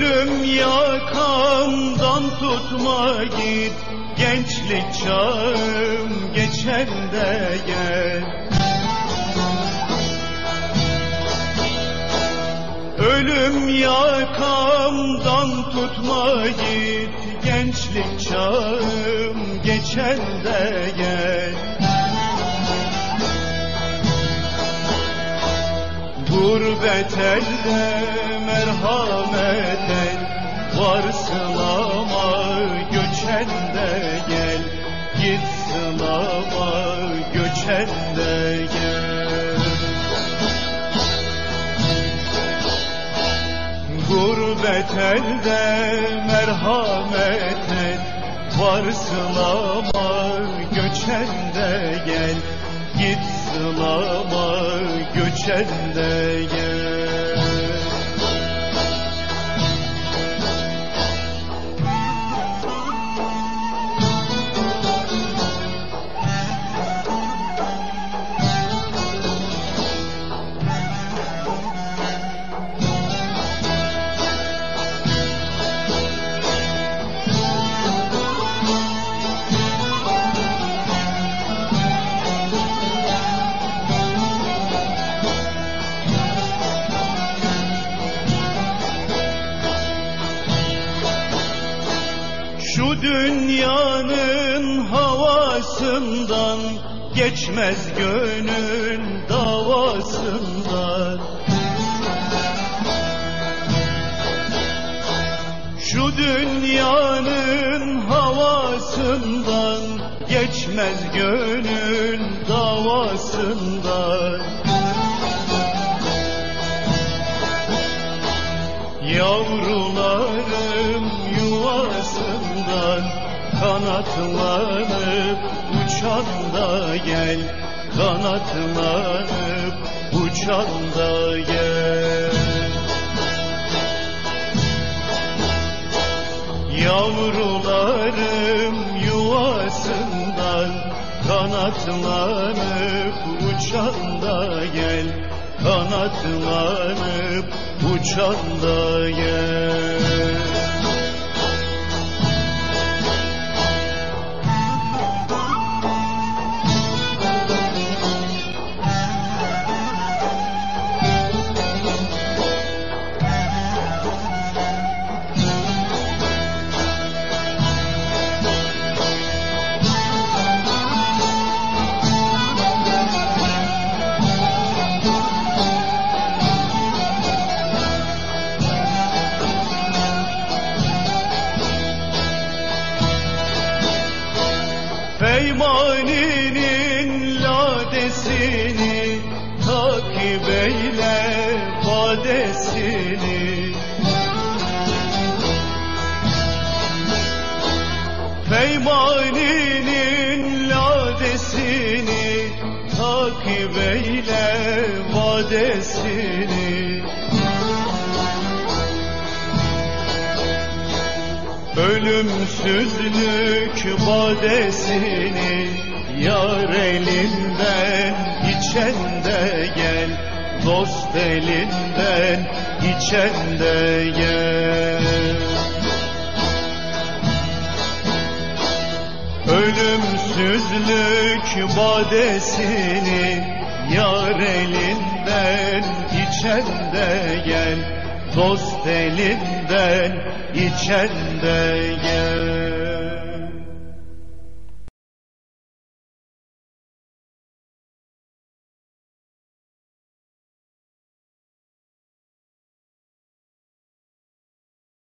Ölüm yakamdan tutma git Gençlik çağım geçen de gel. Ölüm yakamdan tutma git Gençlik çağım geçen de gel. Gurbet elde merhamet et Varsın ama göçen de gel. Gitsin ama göçen de gel. Gurbet elde merhamet et. Varsın ama göçen de gel. Gitsin ama göçen de gel dünyanın havasından Geçmez gönül davasından. Şu dünyanın havasından Geçmez gönül davasından kanatlanıp uçan da gel. Kanatlanıp uçan da gel. Yavrularım yuvasından kanatlanıp uçan da gel. Kanatlanıp uçan da gel Peymani'nin ladesini takip eyle vadesini. Peymani'nin ladesini takip eyle vadesini Ölümsüzlük badesini yar elinden içen de gel. Dost elinden içen de gel. Ölümsüzlük badesini yar elinden içen de gel Dost elinden içen de gel